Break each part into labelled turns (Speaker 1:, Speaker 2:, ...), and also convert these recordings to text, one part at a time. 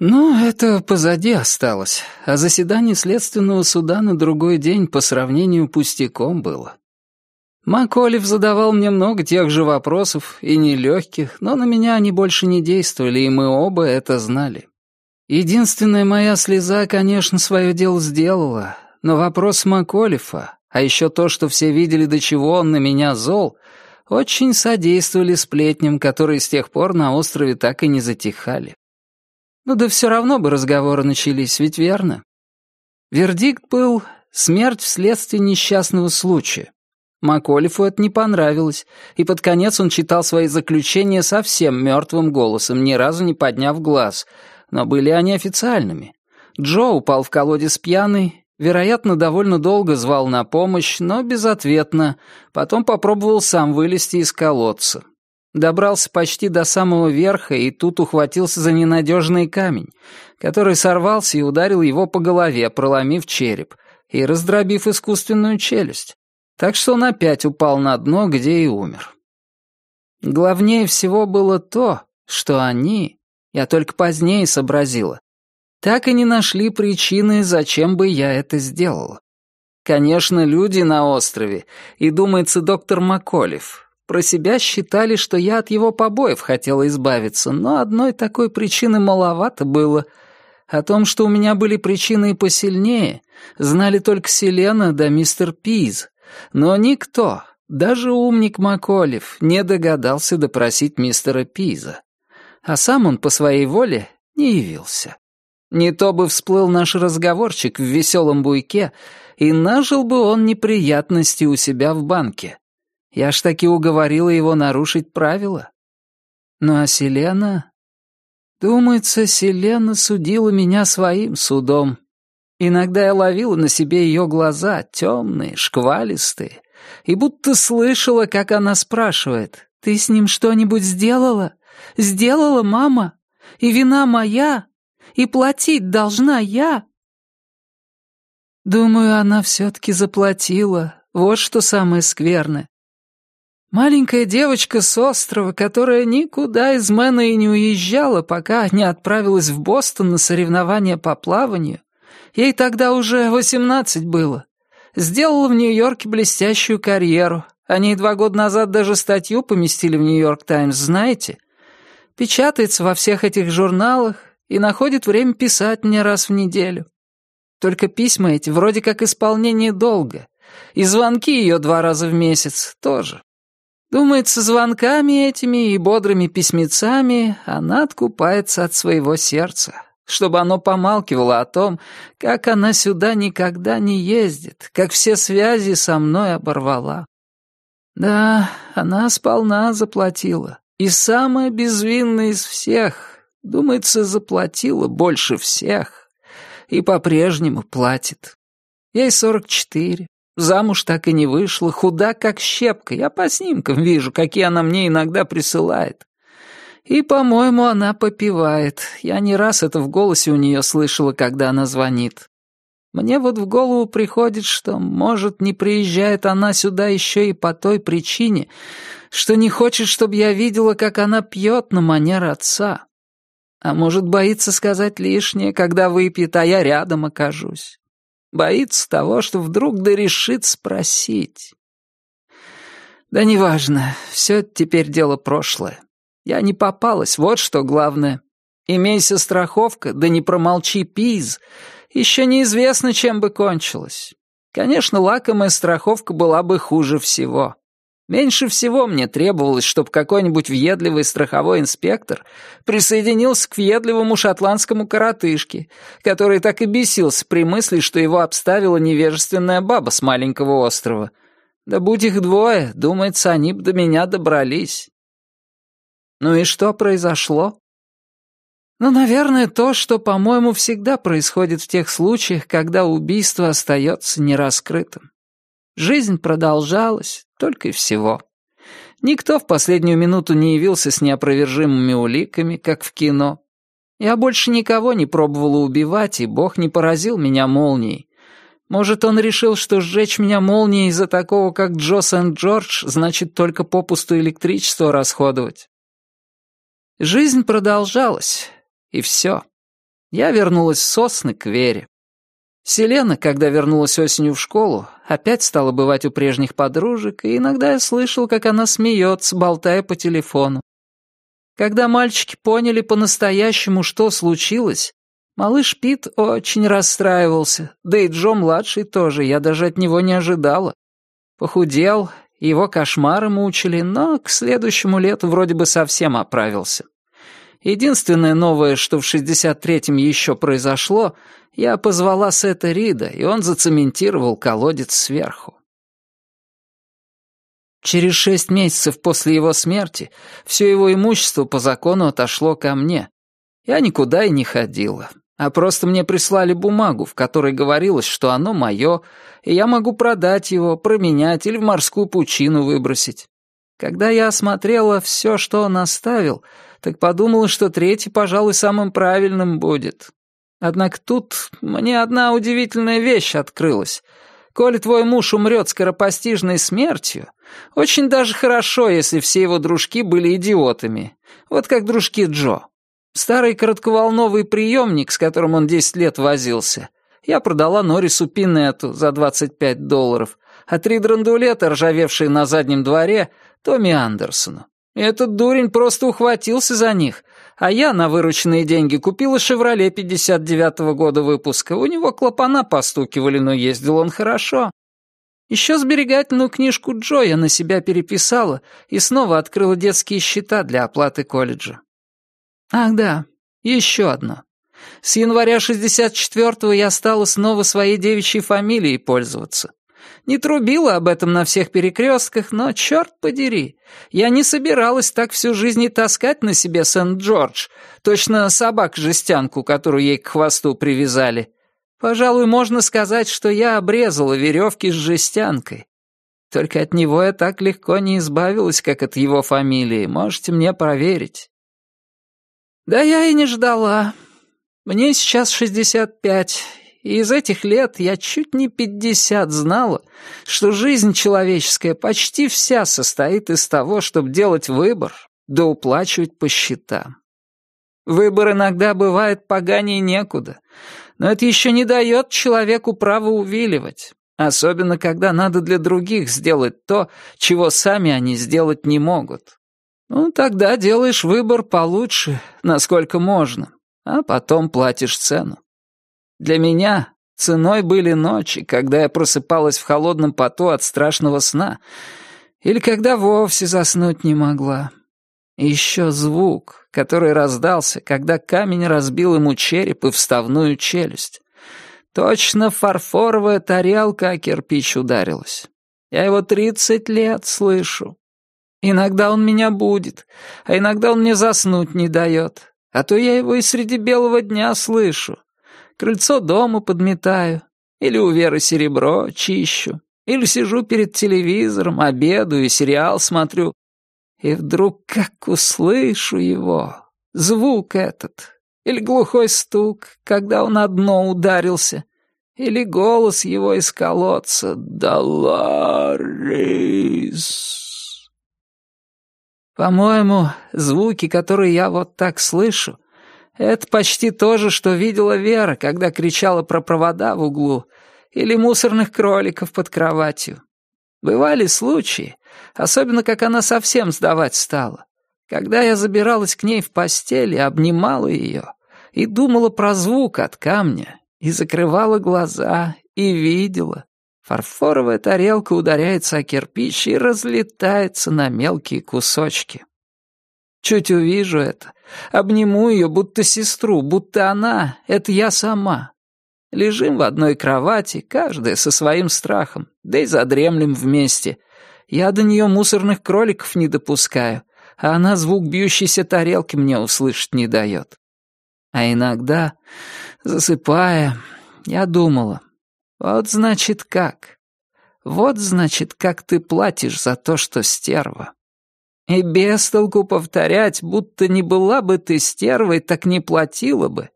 Speaker 1: Ну, это позади осталось, а заседание следственного суда на другой день по сравнению пустяком было. Маколев задавал мне много тех же вопросов, и нелегких, но на меня они больше не действовали, и мы оба это знали. Единственная моя слеза, конечно, свое дело сделала, но вопрос Маколефа, а еще то, что все видели, до чего он на меня зол, очень содействовали сплетням, которые с тех пор на острове так и не затихали. Ну да все равно бы разговоры начались, ведь верно? Вердикт был «смерть вследствие несчастного случая». Маколифу это не понравилось, и под конец он читал свои заключения совсем мертвым голосом, ни разу не подняв глаз, но были они официальными. Джо упал в колодец пьяный, вероятно, довольно долго звал на помощь, но безответно, потом попробовал сам вылезти из колодца. Добрался почти до самого верха и тут ухватился за ненадежный камень, который сорвался и ударил его по голове, проломив череп и раздробив искусственную челюсть. Так что он опять упал на дно, где и умер. Главнее всего было то, что они, я только позднее сообразила, так и не нашли причины, зачем бы я это сделала. Конечно, люди на острове, и, думается, доктор Маколев, про себя считали, что я от его побоев хотела избавиться, но одной такой причины маловато было. О том, что у меня были причины и посильнее, знали только Селена да мистер Пиз. Но никто, даже умник Маколев, не догадался допросить мистера Пиза. А сам он по своей воле не явился. Не то бы всплыл наш разговорчик в веселом буйке, и нажил бы он неприятности у себя в банке. Я ж таки уговорила его нарушить правила. Ну а Селена... Думается, Селена судила меня своим судом. Иногда я ловила на себе ее глаза, темные, шквалистые, и будто слышала, как она спрашивает, «Ты с ним что-нибудь сделала? Сделала, мама? И вина моя? И платить должна я?» Думаю, она все-таки заплатила. Вот что самое скверное. Маленькая девочка с острова, которая никуда из Мэна и не уезжала, пока не отправилась в Бостон на соревнования по плаванию, ей тогда уже восемнадцать было, сделала в Нью-Йорке блестящую карьеру. Они два года назад даже статью поместили в Нью-Йорк Таймс, знаете? Печатается во всех этих журналах и находит время писать мне раз в неделю. Только письма эти вроде как исполнение долга, и звонки ее два раза в месяц тоже. Думается, звонками этими и бодрыми письмецами она откупается от своего сердца, чтобы оно помалкивало о том, как она сюда никогда не ездит, как все связи со мной оборвала. Да, она сполна заплатила. И самая безвинная из всех, думается, заплатила больше всех. И по-прежнему платит. Ей сорок четыре. Замуж так и не вышла, худа как щепка. Я по снимкам вижу, какие она мне иногда присылает. И, по-моему, она попивает. Я не раз это в голосе у нее слышала, когда она звонит. Мне вот в голову приходит, что, может, не приезжает она сюда еще и по той причине, что не хочет, чтобы я видела, как она пьет на манер отца. А может, боится сказать лишнее, когда выпьет, а я рядом окажусь. Боится того, что вдруг да решит спросить. Да неважно, все это теперь дело прошлое. Я не попалась, вот что главное. Имейся страховка, да не промолчи пиз. Еще неизвестно, чем бы кончилось. Конечно, лакомая страховка была бы хуже всего. Меньше всего мне требовалось, чтобы какой-нибудь въедливый страховой инспектор присоединился к въедливому шотландскому коротышке, который так и бесился при мысли, что его обставила невежественная баба с маленького острова. Да будь их двое, думается, они бы до меня добрались. Ну и что произошло? Ну, наверное, то, что, по-моему, всегда происходит в тех случаях, когда убийство остается нераскрытым. Жизнь продолжалась, только и всего. Никто в последнюю минуту не явился с неопровержимыми уликами, как в кино. Я больше никого не пробовала убивать, и Бог не поразил меня молнией. Может, он решил, что сжечь меня молнией из-за такого, как Джо Сент-Джордж, значит только попусту электричество расходовать. Жизнь продолжалась, и все. Я вернулась в Сосны к Вере. Селена, когда вернулась осенью в школу, опять стала бывать у прежних подружек, и иногда я слышал, как она смеется, болтая по телефону. Когда мальчики поняли по-настоящему, что случилось, малыш Пит очень расстраивался, да и Джо-младший тоже, я даже от него не ожидала. Похудел, его кошмары мучили, но к следующему лету вроде бы совсем оправился. Единственное новое, что в 63-м еще произошло, я позвала Сета Рида, и он зацементировал колодец сверху. Через шесть месяцев после его смерти все его имущество по закону отошло ко мне. Я никуда и не ходила, а просто мне прислали бумагу, в которой говорилось, что оно мое, и я могу продать его, променять или в морскую пучину выбросить. Когда я осмотрела все, что он оставил, так подумала, что третий, пожалуй, самым правильным будет. Однако тут мне одна удивительная вещь открылась. Коли твой муж умрет скоропостижной смертью, очень даже хорошо, если все его дружки были идиотами. Вот как дружки Джо. Старый коротковолновый приемник, с которым он 10 лет возился, я продала Норрису Пинету за 25 долларов, а три драндулета, ржавевшие на заднем дворе, Томми Андерсону. Этот дурень просто ухватился за них, а я на вырученные деньги купила «Шевроле» 59-го года выпуска. У него клапана постукивали, но ездил он хорошо. Еще сберегательную книжку Джо я на себя переписала и снова открыла детские счета для оплаты колледжа. Ах да, еще одно. С января 64-го я стала снова своей девичьей фамилией пользоваться. Не трубила об этом на всех перекрестках, но, черт подери, я не собиралась так всю жизнь и таскать на себе Сент-Джордж, точно собак-жестянку, которую ей к хвосту привязали. Пожалуй, можно сказать, что я обрезала веревки с жестянкой. Только от него я так легко не избавилась, как от его фамилии, можете мне проверить. Да я и не ждала. Мне сейчас шестьдесят пять, и из этих лет я чуть не пятьдесят знала, что жизнь человеческая почти вся состоит из того, чтобы делать выбор, да уплачивать по счетам. Выбор иногда бывает поганее некуда, но это еще не дает человеку права увиливать, особенно когда надо для других сделать то, чего сами они сделать не могут. Ну, тогда делаешь выбор получше, насколько можно, а потом платишь цену. Для меня ценой были ночи, когда я просыпалась в холодном поту от страшного сна, или когда вовсе заснуть не могла. И еще звук, который раздался, когда камень разбил ему череп и вставную челюсть. Точно фарфоровая тарелка о кирпич ударилась. Я его тридцать лет слышу. Иногда он меня будет, а иногда он мне заснуть не дает. А то я его и среди белого дня слышу крыльцо дома подметаю, или у Веры серебро чищу, или сижу перед телевизором, обедаю сериал смотрю. И вдруг как услышу его, звук этот, или глухой стук, когда он на дно ударился, или голос его из колодца «Долорис». По-моему, звуки, которые я вот так слышу, это почти то же, что видела Вера, когда кричала про провода в углу или мусорных кроликов под кроватью. Бывали случаи, особенно как она совсем сдавать стала, когда я забиралась к ней в постель и обнимала ее, и думала про звук от камня, и закрывала глаза, и видела. Фарфоровая тарелка ударяется о кирпич и разлетается на мелкие кусочки. Чуть увижу это, обниму ее, будто сестру, будто она — это я сама. Лежим в одной кровати, каждая со своим страхом, да и задремлем вместе. Я до нее мусорных кроликов не допускаю, а она звук бьющейся тарелки мне услышать не дает. А иногда, засыпая, я думала, вот значит как. Вот значит, как ты платишь за то, что стерва. И без толку повторять, будто не была бы ты стервой, так не платила бы,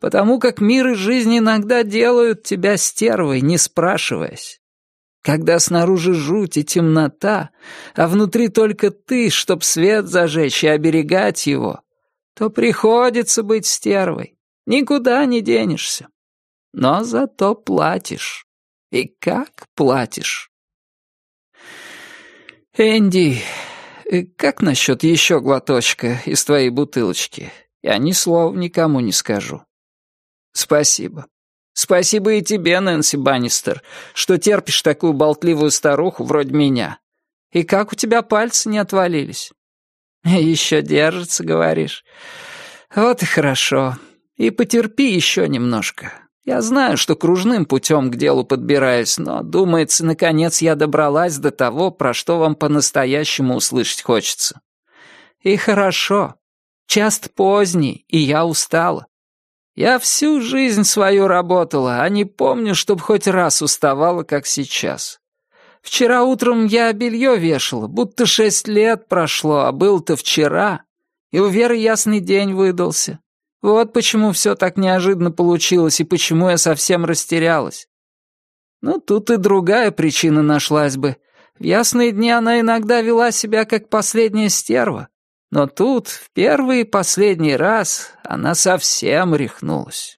Speaker 1: потому как мир и жизнь иногда делают тебя стервой, не спрашиваясь. Когда снаружи жуть и темнота, а внутри только ты, чтоб свет зажечь и оберегать его, то приходится быть стервой. Никуда не денешься. Но зато платишь. И как платишь? Энди, как насчет еще глоточка из твоей бутылочки? Я ни слова никому не скажу. Спасибо. Спасибо и тебе, Нэнси Баннистер, что терпишь такую болтливую старуху вроде меня. И как у тебя пальцы не отвалились? Еще держится, говоришь. Вот и хорошо. И потерпи еще немножко. Я знаю, что кружным путем к делу подбираюсь, но, думается, наконец я добралась до того, про что вам по-настоящему услышать хочется. И хорошо. Часто поздний, и я устала. Я всю жизнь свою работала, а не помню, чтоб хоть раз уставала, как сейчас. Вчера утром я белье вешала, будто шесть лет прошло, а был-то вчера. И у Веры ясный день выдался. Вот почему все так неожиданно получилось и почему я совсем растерялась. Ну, тут и другая причина нашлась бы. В ясные дни она иногда вела себя как последняя стерва. Но тут, в первый и последний раз, она совсем рехнулась.